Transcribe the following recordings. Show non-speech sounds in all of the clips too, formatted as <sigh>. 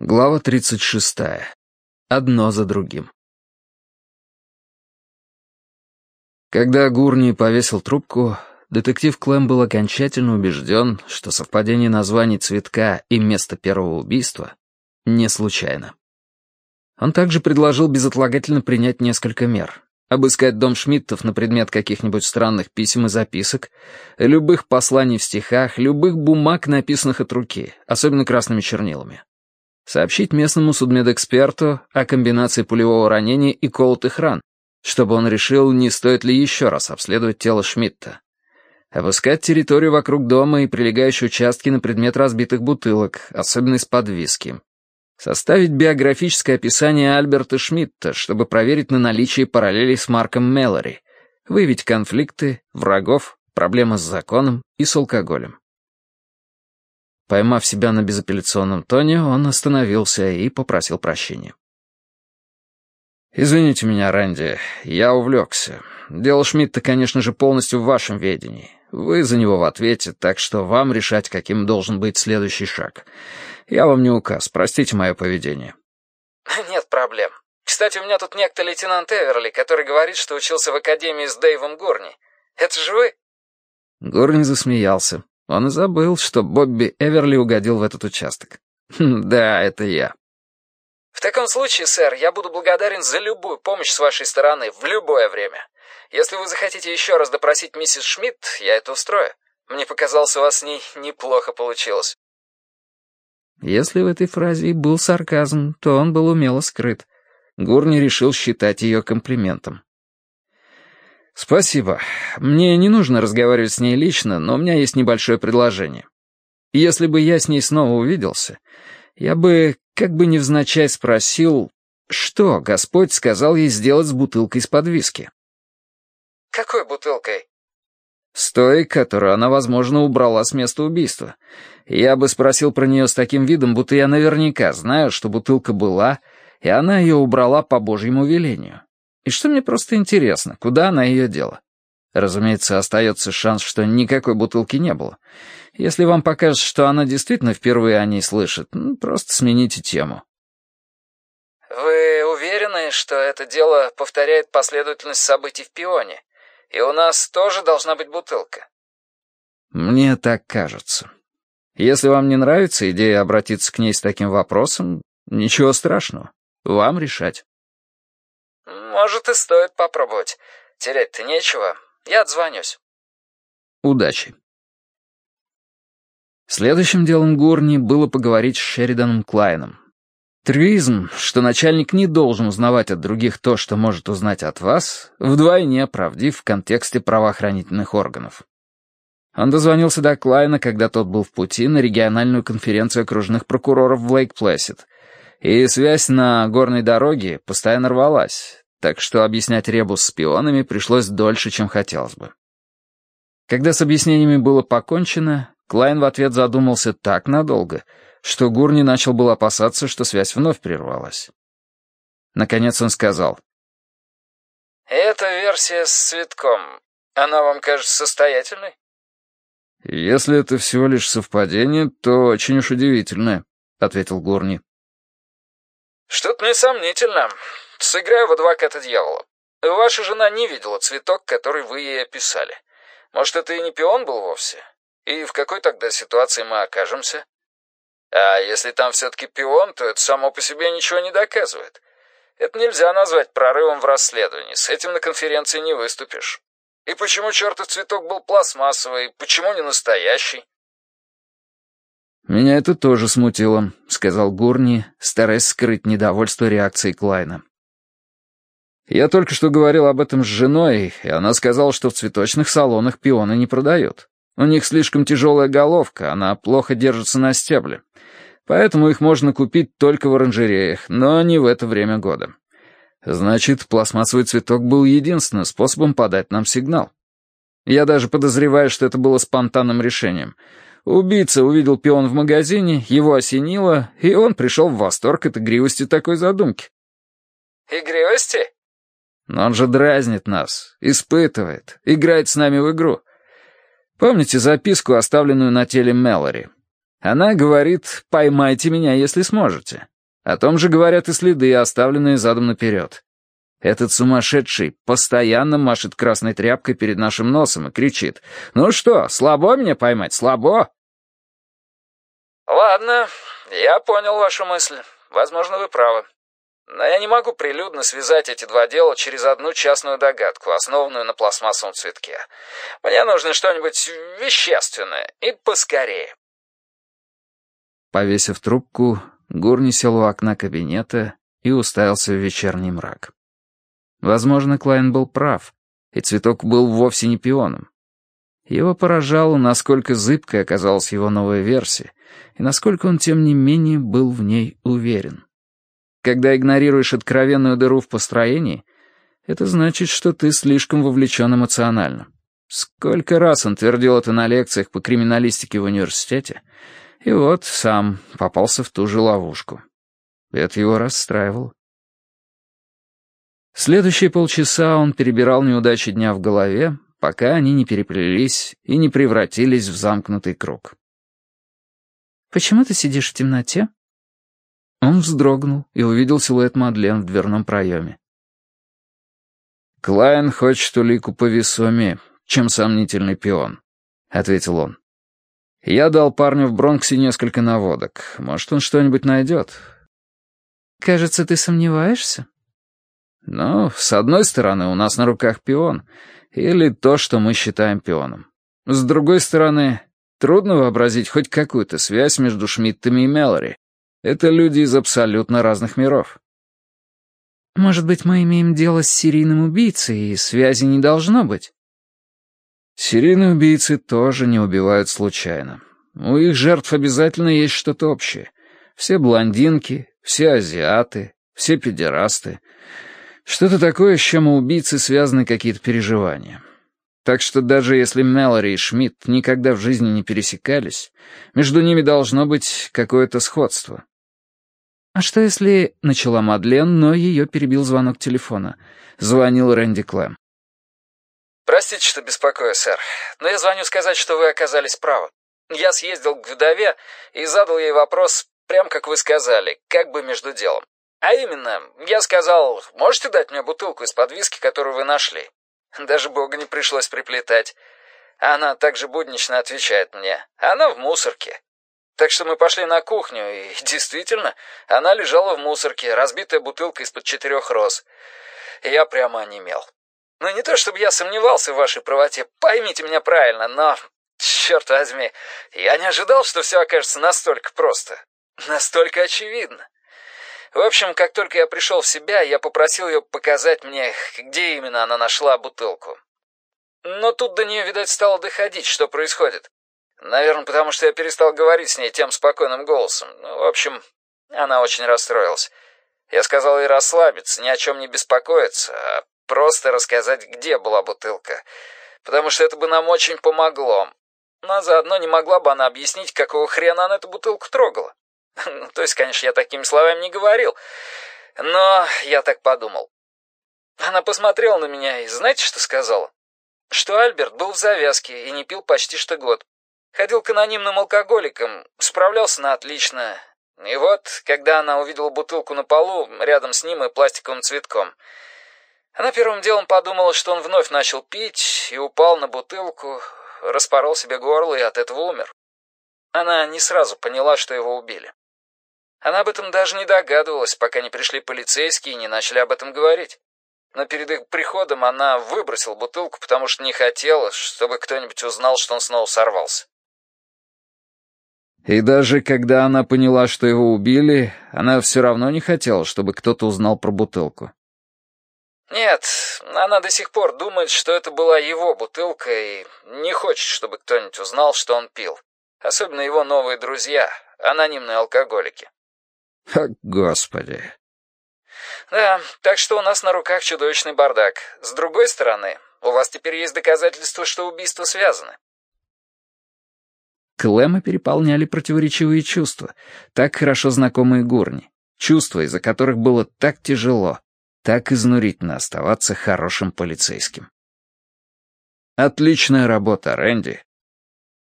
Глава 36. Одно за другим. Когда Гурни повесил трубку, детектив Клэм был окончательно убежден, что совпадение названий цветка и места первого убийства не случайно. Он также предложил безотлагательно принять несколько мер. Обыскать дом Шмидтов на предмет каких-нибудь странных писем и записок, любых посланий в стихах, любых бумаг, написанных от руки, особенно красными чернилами сообщить местному судмедэксперту о комбинации пулевого ранения и колотых ран, чтобы он решил, не стоит ли еще раз обследовать тело Шмидта. Обыскать территорию вокруг дома и прилегающие участки на предмет разбитых бутылок, особенно из-под виски. Составить биографическое описание Альберта Шмидта, чтобы проверить на наличие параллелей с Марком Меллори, выявить конфликты, врагов, проблемы с законом и с алкоголем. Поймав себя на безапелляционном тоне, он остановился и попросил прощения. «Извините меня, Рэнди, я увлекся. Дело Шмидта, конечно же, полностью в вашем ведении. Вы за него в ответе, так что вам решать, каким должен быть следующий шаг. Я вам не указ, простите мое поведение». <laughs> «Нет проблем. Кстати, у меня тут некто лейтенант Эверли, который говорит, что учился в академии с Дэйвом Горни. Это же вы?» Горни засмеялся. Он забыл, что Бобби Эверли угодил в этот участок. Хм, да, это я. В таком случае, сэр, я буду благодарен за любую помощь с вашей стороны в любое время. Если вы захотите еще раз допросить миссис Шмидт, я это устрою. Мне показалось, у вас с ней неплохо получилось. Если в этой фразе и был сарказм, то он был умело скрыт. Гурни решил считать ее комплиментом. «Спасибо. Мне не нужно разговаривать с ней лично, но у меня есть небольшое предложение. Если бы я с ней снова увиделся, я бы, как бы невзначай спросил, что Господь сказал ей сделать с бутылкой из-под виски». «Какой бутылкой?» «С той, которую она, возможно, убрала с места убийства. Я бы спросил про нее с таким видом, будто я наверняка знаю, что бутылка была, и она ее убрала по Божьему велению. И что мне просто интересно, куда она ее дела? Разумеется, остается шанс, что никакой бутылки не было. Если вам покажется, что она действительно впервые о ней слышит, ну, просто смените тему. «Вы уверены, что это дело повторяет последовательность событий в пионе? И у нас тоже должна быть бутылка?» «Мне так кажется. Если вам не нравится идея обратиться к ней с таким вопросом, ничего страшного. Вам решать». Может, и стоит попробовать. Терять-то нечего. Я отзвонюсь. Удачи. Следующим делом Гурни было поговорить с Шериданом Клайном. Трюизм, что начальник не должен узнавать от других то, что может узнать от вас, вдвойне правдив в контексте правоохранительных органов. Он дозвонился до Клайна, когда тот был в пути на региональную конференцию окружных прокуроров в Лейк-Плэссид, и связь на горной дороге постоянно рвалась, так что объяснять ребус с пионами пришлось дольше, чем хотелось бы. Когда с объяснениями было покончено, Клайн в ответ задумался так надолго, что Гурни начал было опасаться, что связь вновь прервалась. Наконец он сказал. «Эта версия с цветком, она вам кажется состоятельной?» «Если это всего лишь совпадение, то очень уж удивительное», — ответил Гурни. «Что-то несомнительно. Сыграю в адвоката дьявола. Ваша жена не видела цветок, который вы ей описали. Может, это и не пион был вовсе? И в какой тогда ситуации мы окажемся? А если там все-таки пион, то это само по себе ничего не доказывает. Это нельзя назвать прорывом в расследовании. С этим на конференции не выступишь. И почему чертов цветок был пластмассовый, почему не настоящий? «Меня это тоже смутило», — сказал Гурни, стараясь скрыть недовольство реакцией Клайна. Я только что говорил об этом с женой, и она сказала, что в цветочных салонах пионы не продают. У них слишком тяжелая головка, она плохо держится на стебле. Поэтому их можно купить только в оранжереях, но не в это время года. Значит, пластмассовый цветок был единственным способом подать нам сигнал. Я даже подозреваю, что это было спонтанным решением. Убийца увидел пион в магазине, его осенило, и он пришел в восторг от игривости такой задумки. «Игривости?» Но он же дразнит нас, испытывает, играет с нами в игру. Помните записку, оставленную на теле Мэлори? Она говорит «поймайте меня, если сможете». О том же говорят и следы, оставленные задом наперед. Этот сумасшедший постоянно машет красной тряпкой перед нашим носом и кричит «Ну что, слабо меня поймать, слабо?» «Ладно, я понял вашу мысль. Возможно, вы правы. Но я не могу прилюдно связать эти два дела через одну частную догадку, основанную на пластмассовом цветке. Мне нужно что-нибудь вещественное и поскорее». Повесив трубку, Гурни сел у окна кабинета и уставился в вечерний мрак. Возможно, Клайн был прав, и цветок был вовсе не пионом. Его поражало, насколько зыбкой оказалась его новая версия, и насколько он, тем не менее, был в ней уверен. Когда игнорируешь откровенную дыру в построении, это значит, что ты слишком вовлечен эмоционально. Сколько раз он твердил это на лекциях по криминалистике в университете, и вот сам попался в ту же ловушку. Это его расстраивало. Следующие полчаса он перебирал неудачи дня в голове, пока они не переплелись и не превратились в замкнутый круг. «Почему ты сидишь в темноте?» Он вздрогнул и увидел силуэт Мадлен в дверном проеме. «Клайн хочет улику повесомее, чем сомнительный пион», — ответил он. «Я дал парню в Бронксе несколько наводок. Может, он что-нибудь найдет». «Кажется, ты сомневаешься?» Но, с одной стороны, у нас на руках пион, или то, что мы считаем пионом. С другой стороны, трудно вообразить хоть какую-то связь между Шмидтами и Мелори. Это люди из абсолютно разных миров. Может быть, мы имеем дело с серийным убийцей, и связи не должно быть? Серийные убийцы тоже не убивают случайно. У их жертв обязательно есть что-то общее. Все блондинки, все азиаты, все педерасты — что-то такое, с чем у убийцы связаны какие-то переживания. Так что даже если Мэлори и Шмидт никогда в жизни не пересекались, между ними должно быть какое-то сходство. «А что если...» — начала Мадлен, но ее перебил звонок телефона. Звонил Рэнди Клэм. «Простите, что беспокою, сэр, но я звоню сказать, что вы оказались правы. Я съездил к вдове и задал ей вопрос, прям как вы сказали, как бы между делом. А именно, я сказал, можете дать мне бутылку из-под виски, которую вы нашли? Даже Бога не пришлось приплетать. Она также буднично отвечает мне. Она в мусорке. Так что мы пошли на кухню, и <laughs> действительно, она лежала в мусорке, разбитая бутылка из-под четырех роз. Я прямо онемел. Ну, не то чтобы я сомневался в вашей правоте, поймите меня правильно, но, черт возьми, я не ожидал, что все окажется настолько просто, настолько очевидно. В общем, как только я пришел в себя, я попросил ее показать мне, где именно она нашла бутылку. Но тут до нее, видать, стало доходить, что происходит. Наверное, потому что я перестал говорить с ней тем спокойным голосом. Ну, в общем, она очень расстроилась. Я сказал ей расслабиться, ни о чем не беспокоиться, а просто рассказать, где была бутылка. Потому что это бы нам очень помогло. Но заодно не могла бы она объяснить, какого хрена она эту бутылку трогала. <laughs> Ну, то есть, конечно, я такими словами не говорил, но я так подумал. Она посмотрела на меня и знаете, что сказала? Что Альберт был в завязке и не пил почти что год. Ходил к анонимным алкоголикам, справлялся на отлично. И вот, когда она увидела бутылку на полу, рядом с ним и пластиковым цветком, она первым делом подумала, что он вновь начал пить и упал на бутылку, распорол себе горло и от этого умер. Она не сразу поняла, что его убили. Она об этом даже не догадывалась, пока не пришли полицейские и не начали об этом говорить. Но перед их приходом она выбросила бутылку, потому что не хотела, чтобы кто-нибудь узнал, что он снова сорвался. И даже когда она поняла, что его убили, она все равно не хотела, чтобы кто-то узнал про бутылку. Нет, она до сих пор думает, что это была его бутылка и не хочет, чтобы кто-нибудь узнал, что он пил. Особенно его новые друзья, анонимные алкоголики. О, Господи. Да, так что у нас на руках чудовищный бардак. С другой стороны, у вас теперь есть доказательства, что убийства связаны. Клэма переполняли противоречивые чувства, так хорошо знакомые Гурни. Чувства, из-за которых было так тяжело, так изнурительно оставаться хорошим полицейским. Отличная работа, Рэнди.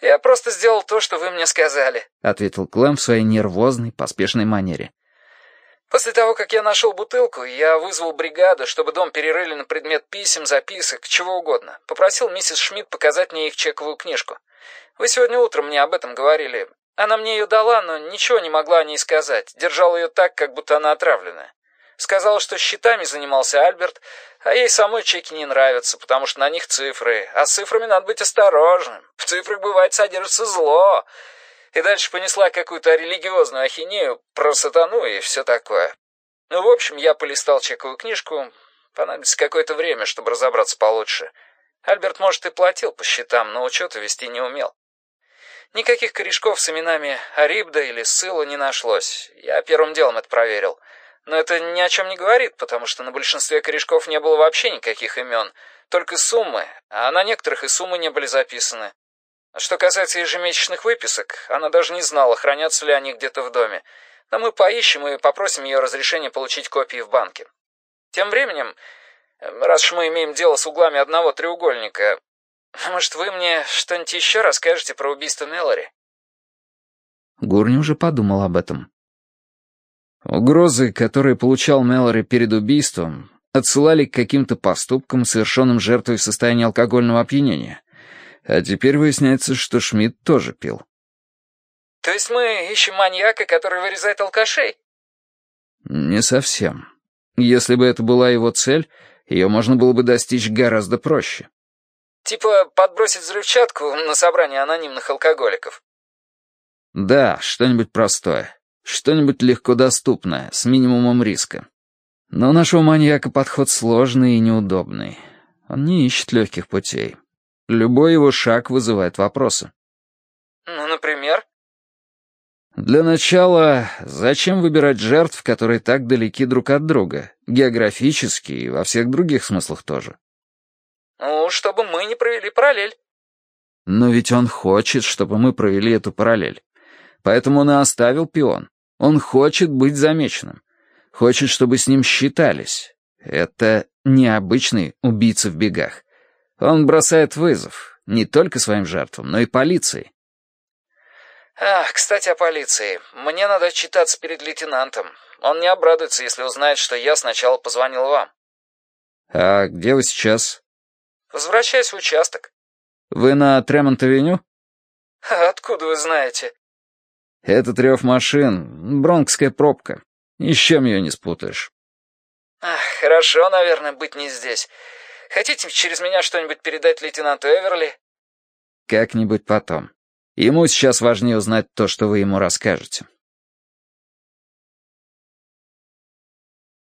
«Я просто сделал то, что вы мне сказали», — ответил Клэм в своей нервозной, поспешной манере. «После того, как я нашел бутылку, я вызвал бригаду, чтобы дом перерыли на предмет писем, записок, чего угодно. Попросил миссис Шмидт показать мне их чековую книжку. Вы сегодня утром мне об этом говорили. Она мне ее дала, но ничего не могла о ней сказать. Держала ее так, как будто она отравленная. Сказала, что счетами занимался Альберт, а ей самой чеки не нравятся, потому что на них цифры. А с цифрами надо быть осторожным. В цифрах бывает содержится зло. И дальше понесла какую-то религиозную ахинею про сатану и все такое. Ну, в общем, я полистал чековую книжку. Понадобится какое-то время, чтобы разобраться получше. Альберт, может, и платил по счетам, но учета вести не умел. Никаких корешков с именами Арибда или Сыла не нашлось. Я первым делом это проверил. Но это ни о чем не говорит, потому что на большинстве корешков не было вообще никаких имен, только суммы, а на некоторых и суммы не были записаны. А что касается ежемесячных выписок, она даже не знала, хранятся ли они где-то в доме. Но мы поищем и попросим ее разрешения получить копии в банке. Тем временем, раз уж мы имеем дело с углами одного треугольника, <laughs> может, вы мне что-нибудь еще расскажете про убийство Меллори? Гурни уже подумал об этом. Угрозы, которые получал Мэлори перед убийством, отсылали к каким-то поступкам, совершенным жертвой в состоянии алкогольного опьянения. А теперь выясняется, что Шмидт тоже пил. То есть мы ищем маньяка, который вырезает алкашей? Не совсем. Если бы это была его цель, ее можно было бы достичь гораздо проще. Типа подбросить взрывчатку на собрание анонимных алкоголиков? Да, что-нибудь простое. Что-нибудь легко доступное, с минимумом риска. Но у нашего маньяка подход сложный и неудобный. Он не ищет легких путей. Любой его шаг вызывает вопросы. Ну, например? Для начала, зачем выбирать жертв, которые так далеки друг от друга, географически и во всех других смыслах тоже? Ну, чтобы мы не провели параллель. Но ведь он хочет, чтобы мы провели эту параллель. Поэтому он и оставил пион. Он хочет быть замеченным. Хочет, чтобы с ним считались. Это необычный убийца в бегах. Он бросает вызов не только своим жертвам, но и полиции. Ах, кстати, о полиции. Мне надо отчитаться перед лейтенантом. Он не обрадуется, если узнает, что я сначала позвонил вам. А где вы сейчас? Возвращаюсь в участок. Вы на Тремонт-авеню? Откуда вы знаете? Этот рев машин — бронкская пробка. Ни с чем ее не спутаешь. Ах, хорошо, наверное, быть не здесь. Хотите через меня что-нибудь передать лейтенанту Эверли? Как-нибудь потом. Ему сейчас важнее узнать то, что вы ему расскажете.